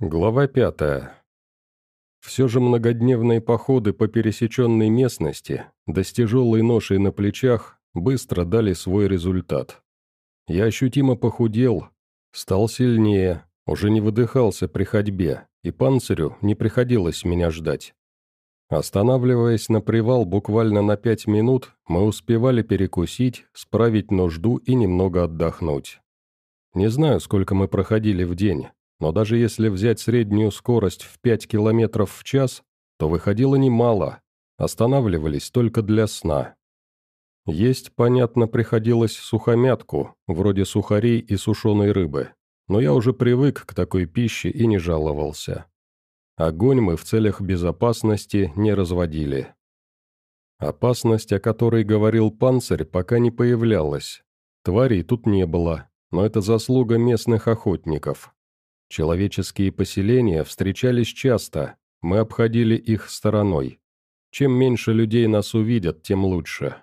Глава пятая. Все же многодневные походы по пересеченной местности, да с тяжелой ношей на плечах, быстро дали свой результат. Я ощутимо похудел, стал сильнее, уже не выдыхался при ходьбе, и панцирю не приходилось меня ждать. Останавливаясь на привал буквально на пять минут, мы успевали перекусить, справить нужду и немного отдохнуть. Не знаю, сколько мы проходили в день, но даже если взять среднюю скорость в 5 км в час, то выходило немало, останавливались только для сна. Есть, понятно, приходилось сухомятку, вроде сухарей и сушеной рыбы, но я уже привык к такой пище и не жаловался. Огонь мы в целях безопасности не разводили. Опасность, о которой говорил панцирь, пока не появлялась. Тварей тут не было, но это заслуга местных охотников. Человеческие поселения встречались часто, мы обходили их стороной. Чем меньше людей нас увидят, тем лучше.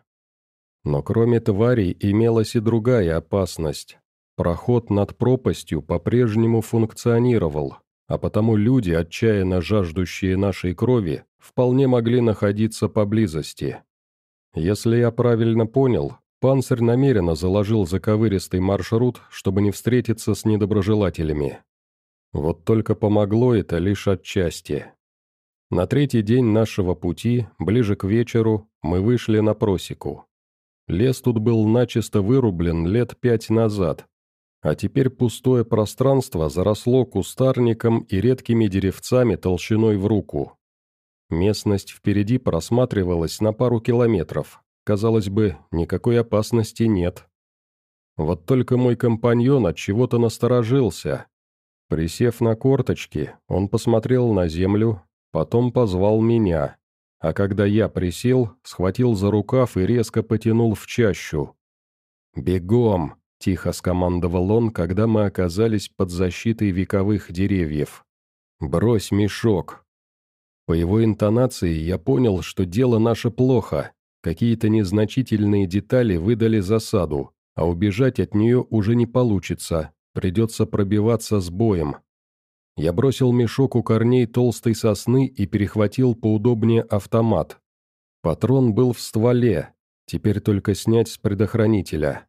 Но кроме тварей имелась и другая опасность. Проход над пропастью по-прежнему функционировал, а потому люди, отчаянно жаждущие нашей крови, вполне могли находиться поблизости. Если я правильно понял, панцирь намеренно заложил заковыристый маршрут, чтобы не встретиться с недоброжелателями. Вот только помогло это лишь отчасти. На третий день нашего пути, ближе к вечеру, мы вышли на просеку. Лес тут был начисто вырублен лет пять назад, а теперь пустое пространство заросло кустарником и редкими деревцами толщиной в руку. Местность впереди просматривалась на пару километров. Казалось бы, никакой опасности нет. Вот только мой компаньон от чего-то насторожился, Присев на корточки, он посмотрел на землю, потом позвал меня, а когда я присел, схватил за рукав и резко потянул в чащу. «Бегом!» – тихо скомандовал он, когда мы оказались под защитой вековых деревьев. «Брось мешок!» По его интонации я понял, что дело наше плохо, какие-то незначительные детали выдали засаду, а убежать от нее уже не получится, Придется пробиваться с боем. Я бросил мешок у корней толстой сосны и перехватил поудобнее автомат. Патрон был в стволе, теперь только снять с предохранителя.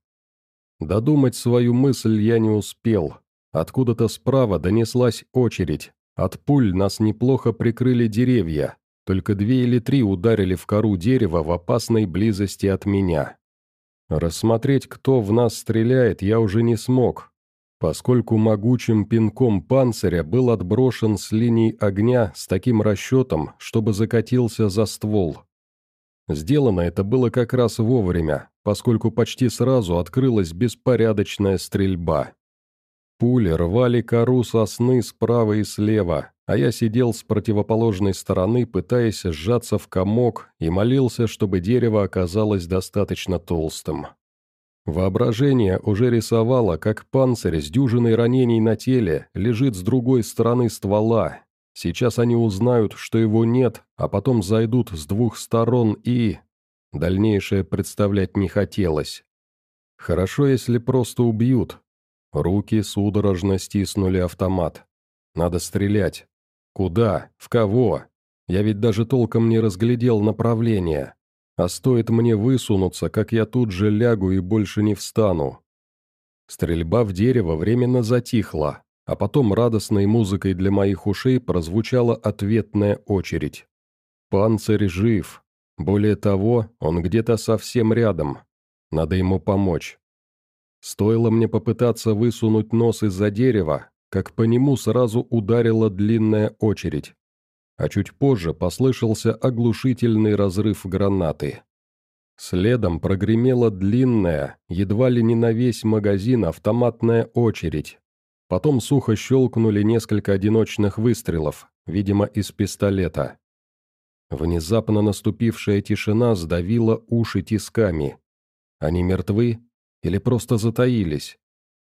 Додумать свою мысль я не успел. Откуда-то справа донеслась очередь. От пуль нас неплохо прикрыли деревья, только две или три ударили в кору дерева в опасной близости от меня. Рассмотреть, кто в нас стреляет, я уже не смог, поскольку могучим пинком панциря был отброшен с линий огня с таким расчетом, чтобы закатился за ствол. Сделано это было как раз вовремя, поскольку почти сразу открылась беспорядочная стрельба. Пули рвали кору сосны справа и слева, а я сидел с противоположной стороны, пытаясь сжаться в комок и молился, чтобы дерево оказалось достаточно толстым. Воображение уже рисовало, как панцирь с дюжиной ранений на теле лежит с другой стороны ствола. Сейчас они узнают, что его нет, а потом зайдут с двух сторон и... Дальнейшее представлять не хотелось. Хорошо, если просто убьют. Руки судорожно стиснули автомат. Надо стрелять. Куда? В кого? Я ведь даже толком не разглядел направление. А стоит мне высунуться, как я тут же лягу и больше не встану. Стрельба в дерево временно затихла, а потом радостной музыкой для моих ушей прозвучала ответная очередь. Панцирь жив. Более того, он где-то совсем рядом. Надо ему помочь. Стоило мне попытаться высунуть нос из-за дерева, как по нему сразу ударила длинная очередь а чуть позже послышался оглушительный разрыв гранаты. Следом прогремела длинная, едва ли не на весь магазин автоматная очередь. Потом сухо щелкнули несколько одиночных выстрелов, видимо, из пистолета. Внезапно наступившая тишина сдавила уши тисками. Они мертвы или просто затаились?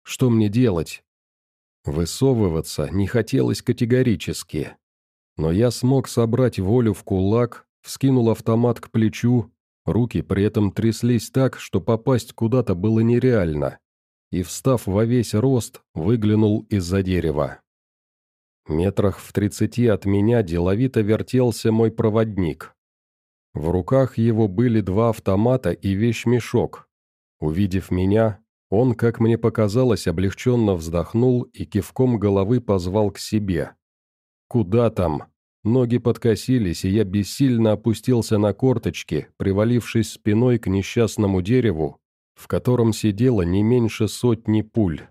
Что мне делать? Высовываться не хотелось категорически. Но я смог собрать волю в кулак, вскинул автомат к плечу, руки при этом тряслись так, что попасть куда-то было нереально, и, встав во весь рост, выглянул из-за дерева. Метрах в тридцати от меня деловито вертелся мой проводник. В руках его были два автомата и вещмешок. Увидев меня, он, как мне показалось, облегченно вздохнул и кивком головы позвал к себе. «Куда там?» Ноги подкосились, и я бессильно опустился на корточки, привалившись спиной к несчастному дереву, в котором сидело не меньше сотни пуль.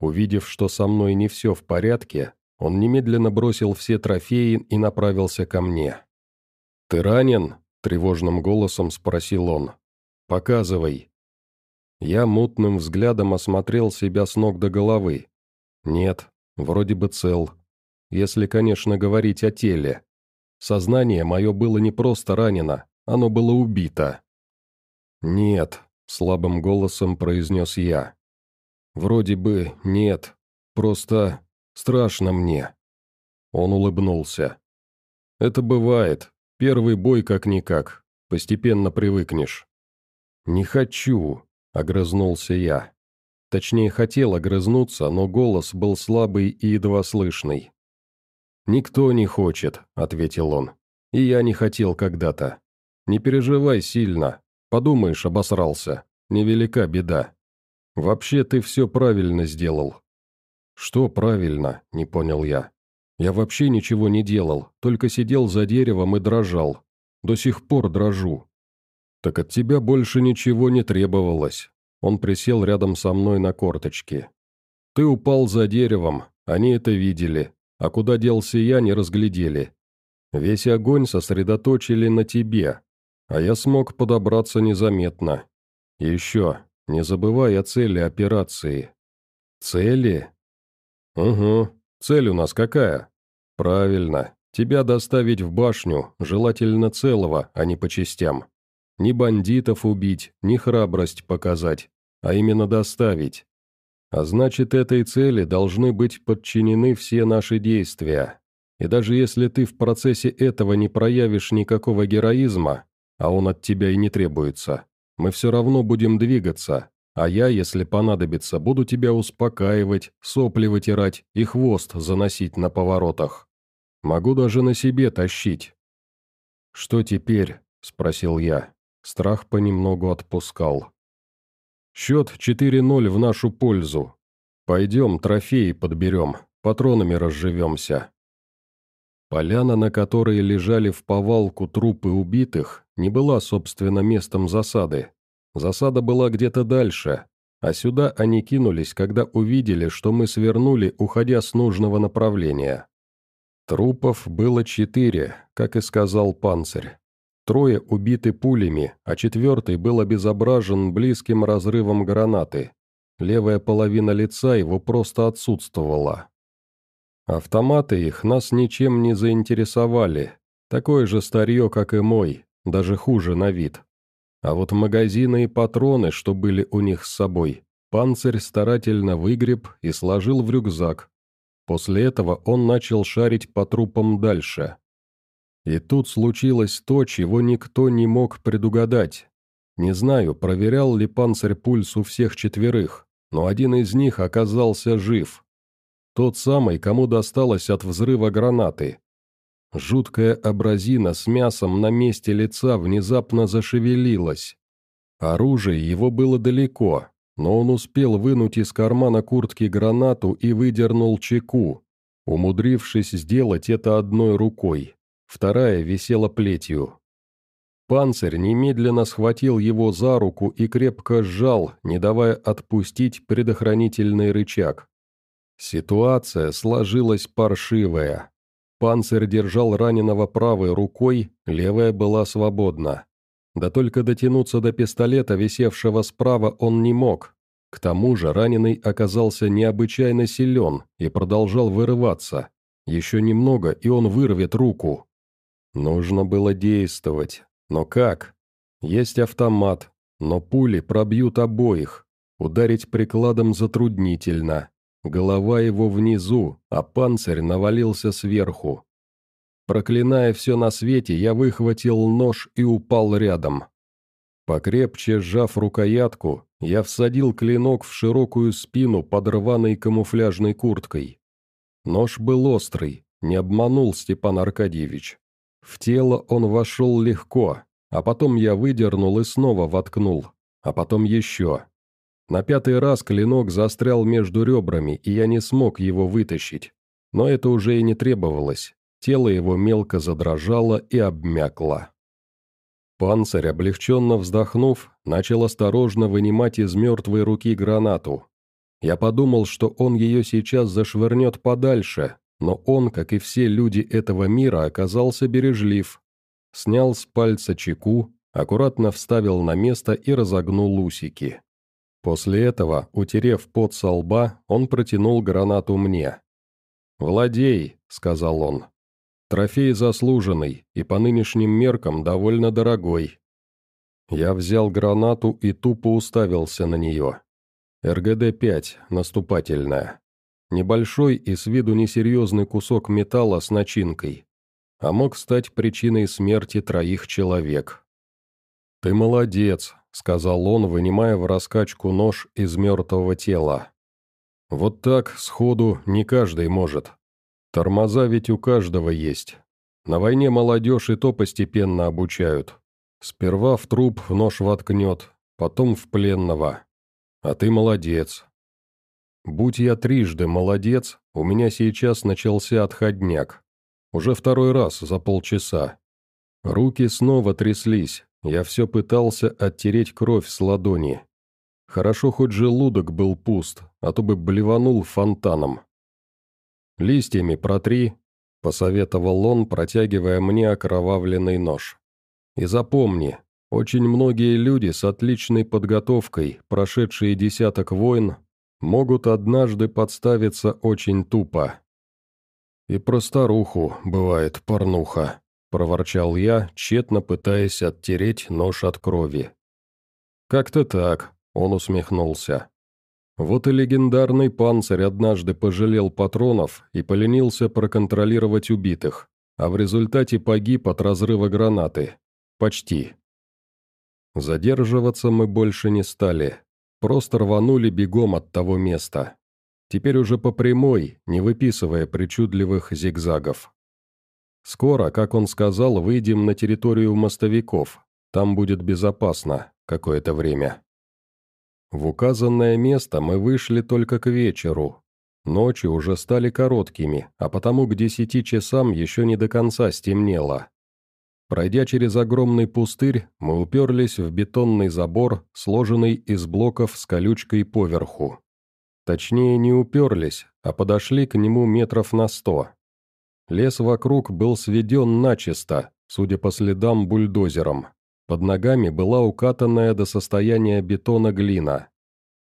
Увидев, что со мной не все в порядке, он немедленно бросил все трофеи и направился ко мне. «Ты ранен?» – тревожным голосом спросил он. «Показывай». Я мутным взглядом осмотрел себя с ног до головы. Нет, вроде бы цел. Если, конечно, говорить о теле. Сознание мое было не просто ранено, оно было убито. «Нет», — слабым голосом произнес я. «Вроде бы нет, просто страшно мне». Он улыбнулся. «Это бывает. Первый бой как-никак. Постепенно привыкнешь». «Не хочу», — огрызнулся я. Точнее, хотел огрызнуться, но голос был слабый и едва слышный. «Никто не хочет», — ответил он. «И я не хотел когда-то. Не переживай сильно. Подумаешь, обосрался. Невелика беда. Вообще ты все правильно сделал». «Что правильно?» — не понял я. «Я вообще ничего не делал, только сидел за деревом и дрожал. До сих пор дрожу». «Так от тебя больше ничего не требовалось». Он присел рядом со мной на корточки. «Ты упал за деревом, они это видели, а куда делся я, не разглядели. Весь огонь сосредоточили на тебе, а я смог подобраться незаметно. Еще, не забывай о цели операции. Цели? Угу, цель у нас какая? Правильно, тебя доставить в башню, желательно целого, а не по частям. Ни бандитов убить, ни храбрость показать, а именно доставить. А значит, этой цели должны быть подчинены все наши действия. И даже если ты в процессе этого не проявишь никакого героизма, а он от тебя и не требуется, мы все равно будем двигаться, а я, если понадобится, буду тебя успокаивать, сопли вытирать и хвост заносить на поворотах. Могу даже на себе тащить». «Что теперь?» – спросил я. Страх понемногу отпускал. Счет 4-0 в нашу пользу. Пойдем, трофеи подберем, патронами разживемся. Поляна, на которой лежали в повалку трупы убитых, не была, собственно, местом засады. Засада была где-то дальше, а сюда они кинулись, когда увидели, что мы свернули, уходя с нужного направления. Трупов было четыре, как и сказал панцирь. Трое убиты пулями, а четвертый был обезображен близким разрывом гранаты. Левая половина лица его просто отсутствовала. Автоматы их нас ничем не заинтересовали. Такое же старье, как и мой, даже хуже на вид. А вот магазины и патроны, что были у них с собой, панцирь старательно выгреб и сложил в рюкзак. После этого он начал шарить по трупам дальше. И тут случилось то, чего никто не мог предугадать. Не знаю, проверял ли панцирь пульс у всех четверых, но один из них оказался жив. Тот самый, кому досталось от взрыва гранаты. Жуткая абразина с мясом на месте лица внезапно зашевелилась. Оружие его было далеко, но он успел вынуть из кармана куртки гранату и выдернул чеку, умудрившись сделать это одной рукой вторая висела плетью. Панцирь немедленно схватил его за руку и крепко сжал, не давая отпустить предохранительный рычаг. Ситуация сложилась паршивая. Панцирь держал раненого правой рукой, левая была свободна. Да только дотянуться до пистолета, висевшего справа, он не мог. К тому же раненый оказался необычайно силен и продолжал вырываться. Еще немного, и он вырвет руку. Нужно было действовать. Но как? Есть автомат, но пули пробьют обоих. Ударить прикладом затруднительно. Голова его внизу, а панцирь навалился сверху. Проклиная все на свете, я выхватил нож и упал рядом. Покрепче сжав рукоятку, я всадил клинок в широкую спину под рваной камуфляжной курткой. Нож был острый, не обманул Степан Аркадьевич. В тело он вошел легко, а потом я выдернул и снова воткнул, а потом еще. На пятый раз клинок застрял между ребрами, и я не смог его вытащить. Но это уже и не требовалось. Тело его мелко задрожало и обмякло. Панцирь, облегченно вздохнув, начал осторожно вынимать из мертвой руки гранату. Я подумал, что он ее сейчас зашвырнет подальше, но он, как и все люди этого мира, оказался бережлив. Снял с пальца чеку, аккуратно вставил на место и разогнул усики. После этого, утерев пот со лба, он протянул гранату мне. «Владей», — сказал он. Трофей заслуженный и по нынешним меркам довольно дорогой. Я взял гранату и тупо уставился на нее. РГД-5, наступательная. Небольшой и с виду несерьезный кусок металла с начинкой. А мог стать причиной смерти троих человек. «Ты молодец», — сказал он, вынимая в раскачку нож из мертвого тела. «Вот так, сходу, не каждый может. Тормоза ведь у каждого есть. На войне молодежь и то постепенно обучают. Сперва в труп нож воткнет, потом в пленного. А ты молодец. Будь я трижды молодец, у меня сейчас начался отходняк. Уже второй раз за полчаса. Руки снова тряслись, я все пытался оттереть кровь с ладони. Хорошо хоть желудок был пуст, а то бы блеванул фонтаном. «Листьями протри», — посоветовал он, протягивая мне окровавленный нож. «И запомни, очень многие люди с отличной подготовкой, прошедшие десяток войн, могут однажды подставиться очень тупо». «И про старуху бывает порнуха», — проворчал я, тщетно пытаясь оттереть нож от крови. «Как-то так», — он усмехнулся. Вот и легендарный панцирь однажды пожалел патронов и поленился проконтролировать убитых, а в результате погиб от разрыва гранаты. Почти. Задерживаться мы больше не стали. Просто рванули бегом от того места. Теперь уже по прямой, не выписывая причудливых зигзагов. Скоро, как он сказал, выйдем на территорию мостовиков. Там будет безопасно какое-то время. В указанное место мы вышли только к вечеру. Ночи уже стали короткими, а потому к десяти часам еще не до конца стемнело. Пройдя через огромный пустырь, мы уперлись в бетонный забор, сложенный из блоков с колючкой поверху. Точнее, не уперлись, а подошли к нему метров на сто. Лес вокруг был сведен начисто, судя по следам бульдозером. Под ногами была укатанная до состояния бетона глина.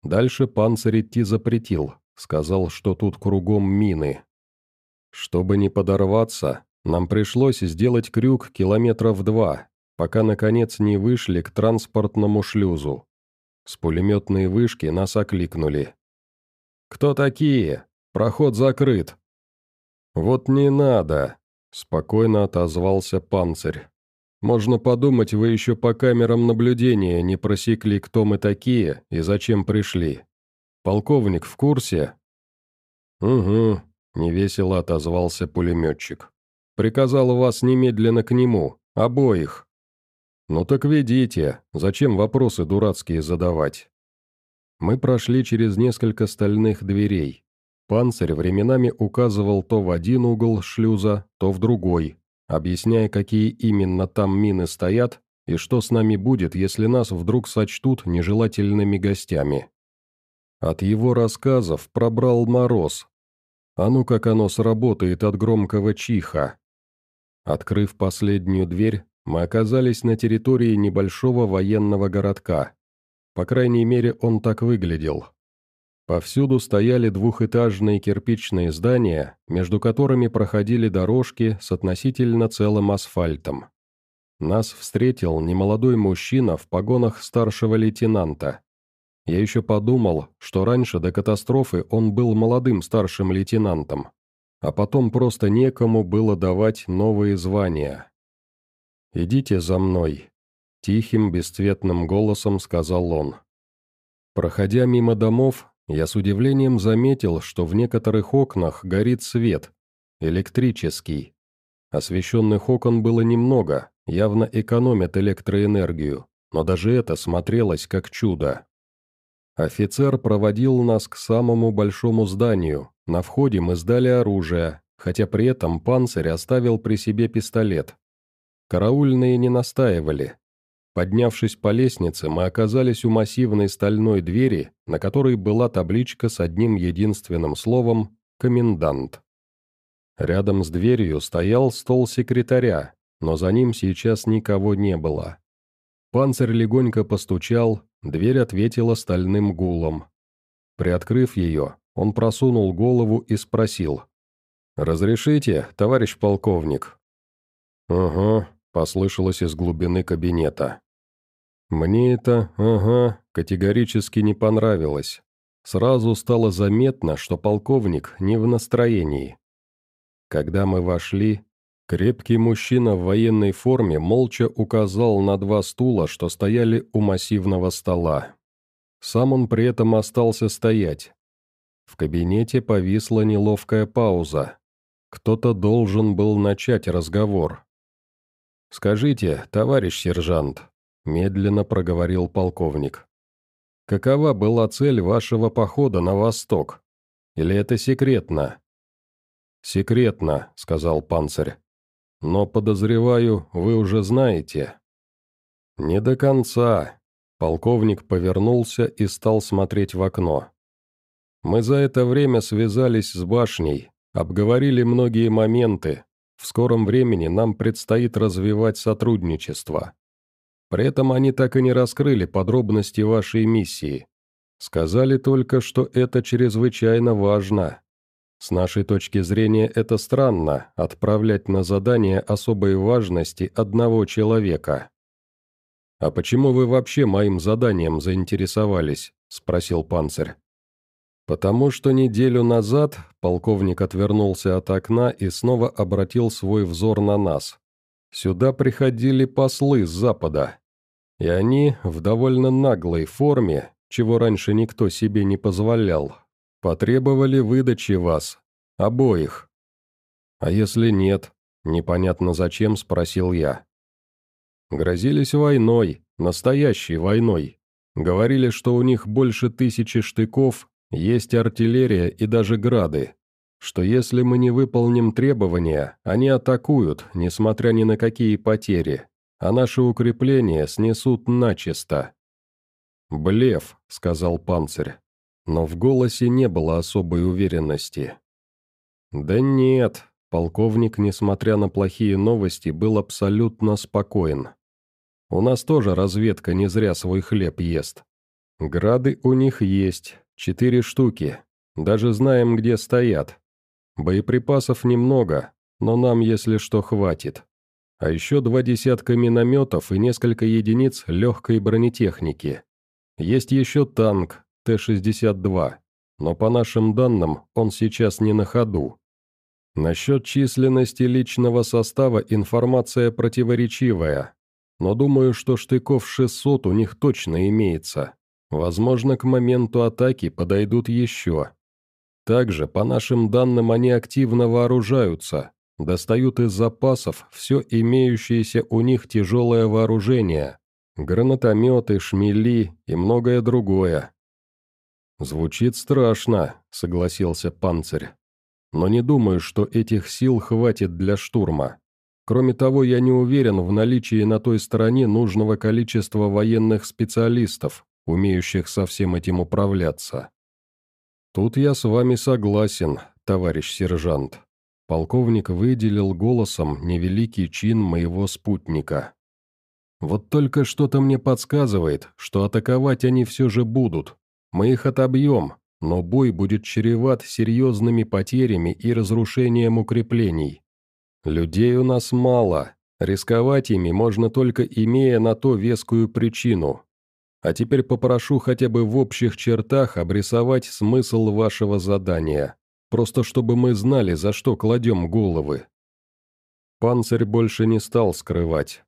Дальше панцирь идти запретил, сказал, что тут кругом мины. Чтобы не подорваться, нам пришлось сделать крюк километров два, пока наконец не вышли к транспортному шлюзу. С пулеметной вышки нас окликнули. «Кто такие? Проход закрыт». «Вот не надо», — спокойно отозвался панцирь. Можно подумать, вы еще по камерам наблюдения не просекли, кто мы такие и зачем пришли. Полковник в курсе?» «Угу», — невесело отозвался пулеметчик. «Приказал вас немедленно к нему, обоих». «Ну так ведите, зачем вопросы дурацкие задавать?» Мы прошли через несколько стальных дверей. Панцирь временами указывал то в один угол шлюза, то в другой, объясняя, какие именно там мины стоят и что с нами будет, если нас вдруг сочтут нежелательными гостями. От его рассказов пробрал мороз. А ну как оно сработает от громкого чиха. Открыв последнюю дверь, мы оказались на территории небольшого военного городка. По крайней мере, он так выглядел. Повсюду стояли двухэтажные кирпичные здания, между которыми проходили дорожки с относительно целым асфальтом. Нас встретил немолодой мужчина в погонах старшего лейтенанта. Я еще подумал, что раньше до катастрофы он был молодым старшим лейтенантом, а потом просто некому было давать новые звания. «Идите за мной», — тихим, бесцветным голосом сказал он. Проходя мимо домов, Я с удивлением заметил, что в некоторых окнах горит свет, электрический. Освещенных окон было немного, явно экономят электроэнергию, но даже это смотрелось как чудо. Офицер проводил нас к самому большому зданию. На входе мы сдали оружие, хотя при этом панцирь оставил при себе пистолет. Караульные не настаивали. Поднявшись по лестнице, мы оказались у массивной стальной двери, на которой была табличка с одним единственным словом «Комендант». Рядом с дверью стоял стол секретаря, но за ним сейчас никого не было. Панцирь легонько постучал, дверь ответила стальным гулом. Приоткрыв ее, он просунул голову и спросил. «Разрешите, товарищ полковник?» «Ага», — послышалось из глубины кабинета. Мне это, ага, категорически не понравилось. Сразу стало заметно, что полковник не в настроении. Когда мы вошли, Крепкий мужчина в военной форме молча указал на два стула, что стояли у массивного стола. Сам он при этом остался стоять. В кабинете повисла неловкая пауза. Кто-то должен был начать разговор. «Скажите, товарищ сержант», — медленно проговорил полковник, «какова была цель вашего похода на восток? Или это секретно?» «Секретно», — сказал панцирь. Но, подозреваю, вы уже знаете». «Не до конца». Полковник повернулся и стал смотреть в окно. «Мы за это время связались с башней, обговорили многие моменты. В скором времени нам предстоит развивать сотрудничество. При этом они так и не раскрыли подробности вашей миссии. Сказали только, что это чрезвычайно важно. С нашей точки зрения это странно, отправлять на задание особой важности одного человека. «А почему вы вообще моим заданием заинтересовались?» – спросил панцирь. «Потому что неделю назад полковник отвернулся от окна и снова обратил свой взор на нас. Сюда приходили послы с запада. И они в довольно наглой форме, чего раньше никто себе не позволял, Потребовали выдачи вас. Обоих. А если нет? Непонятно зачем, спросил я. Грозились войной, настоящей войной. Говорили, что у них больше тысячи штыков, есть артиллерия и даже грады. Что если мы не выполним требования, они атакуют, несмотря ни на какие потери, а наши укрепления снесут начисто. «Блеф», — сказал панцирь но в голосе не было особой уверенности. «Да нет», — полковник, несмотря на плохие новости, был абсолютно спокоен. «У нас тоже разведка не зря свой хлеб ест. Грады у них есть, четыре штуки, даже знаем, где стоят. Боеприпасов немного, но нам, если что, хватит. А еще два десятка минометов и несколько единиц легкой бронетехники. Есть еще танк, Т-62, но по нашим данным он сейчас не на ходу. Насчет численности личного состава информация противоречивая, но думаю, что штыков 600 у них точно имеется. Возможно, к моменту атаки подойдут еще. Также, по нашим данным, они активно вооружаются, достают из запасов все имеющееся у них тяжелое вооружение, гранатометы, шмели и многое другое. «Звучит страшно», — согласился панцирь. «Но не думаю, что этих сил хватит для штурма. Кроме того, я не уверен в наличии на той стороне нужного количества военных специалистов, умеющих со всем этим управляться». «Тут я с вами согласен, товарищ сержант». Полковник выделил голосом невеликий чин моего спутника. «Вот только что-то мне подсказывает, что атаковать они все же будут, мы их отобьем, но бой будет чреват серьезными потерями и разрушением укреплений. Людей у нас мало, рисковать ими можно только имея на то вескую причину. А теперь попрошу хотя бы в общих чертах обрисовать смысл вашего задания, просто чтобы мы знали, за что кладем головы. Панцирь больше не стал скрывать.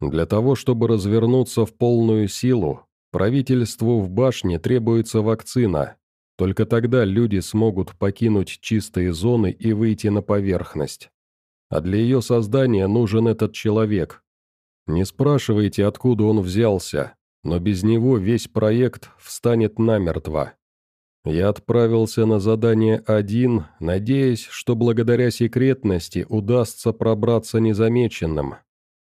Для того, чтобы развернуться в полную силу, Правительству в башне требуется вакцина. Только тогда люди смогут покинуть чистые зоны и выйти на поверхность. А для ее создания нужен этот человек. Не спрашивайте, откуда он взялся, но без него весь проект встанет намертво. Я отправился на задание один, надеясь, что благодаря секретности удастся пробраться незамеченным.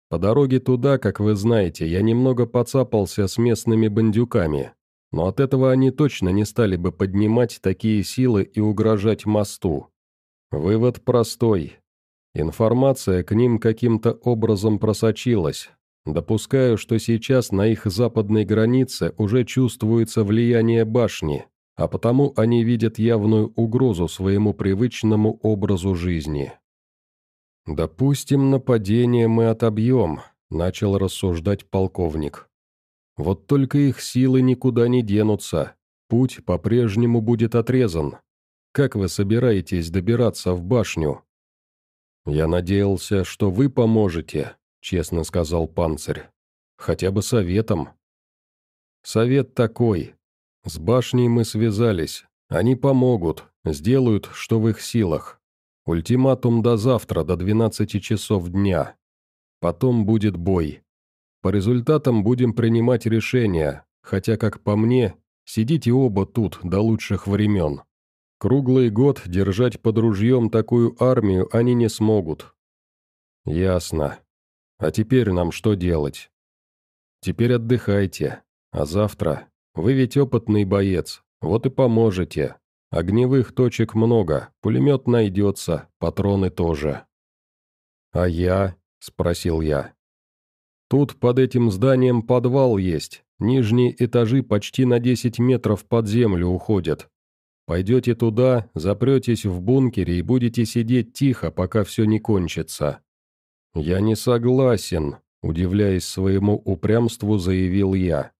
По дороге туда, как вы знаете, я немного поцапался с местными бандюками, но от этого они точно не стали бы поднимать такие силы и угрожать мосту. Вывод простой. Информация к ним каким-то образом просочилась. Допускаю, что сейчас на их западной границе уже чувствуется влияние башни, а потому они видят явную угрозу своему привычному образу жизни. «Допустим, нападение мы отобьем», — начал рассуждать полковник. «Вот только их силы никуда не денутся, путь по-прежнему будет отрезан. Как вы собираетесь добираться в башню?» «Я надеялся, что вы поможете», — честно сказал панцирь. «Хотя бы советом». «Совет такой. С башней мы связались. Они помогут, сделают, что в их силах. Ультиматум до завтра, до 12 часов дня. Потом будет бой. По результатам будем принимать решения, хотя, как по мне, сидите оба тут до лучших времен. Круглый год держать под ружьем такую армию они не смогут. Ясно. А теперь нам что делать? Теперь отдыхайте, а завтра вы ведь опытный боец, вот и поможете. Огневых точек много, пулемет найдется, патроны тоже». «А я?» – спросил я. «Тут под этим зданием подвал есть, нижние этажи почти на 10 метров под землю уходят. Пойдете туда, запретесь в бункере и будете сидеть тихо, пока все не кончится». «Я не согласен», – удивляясь своему упрямству, заявил я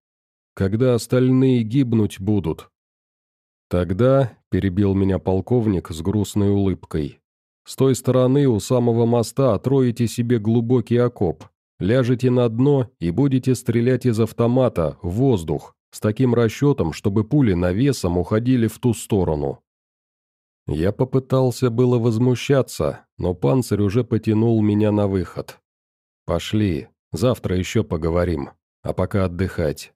когда остальные гибнуть будут. Тогда, — перебил меня полковник с грустной улыбкой, — с той стороны у самого моста отроите себе глубокий окоп, ляжете на дно и будете стрелять из автомата в воздух, с таким расчетом, чтобы пули навесом уходили в ту сторону. Я попытался было возмущаться, но панцирь уже потянул меня на выход. «Пошли, завтра еще поговорим, а пока отдыхать».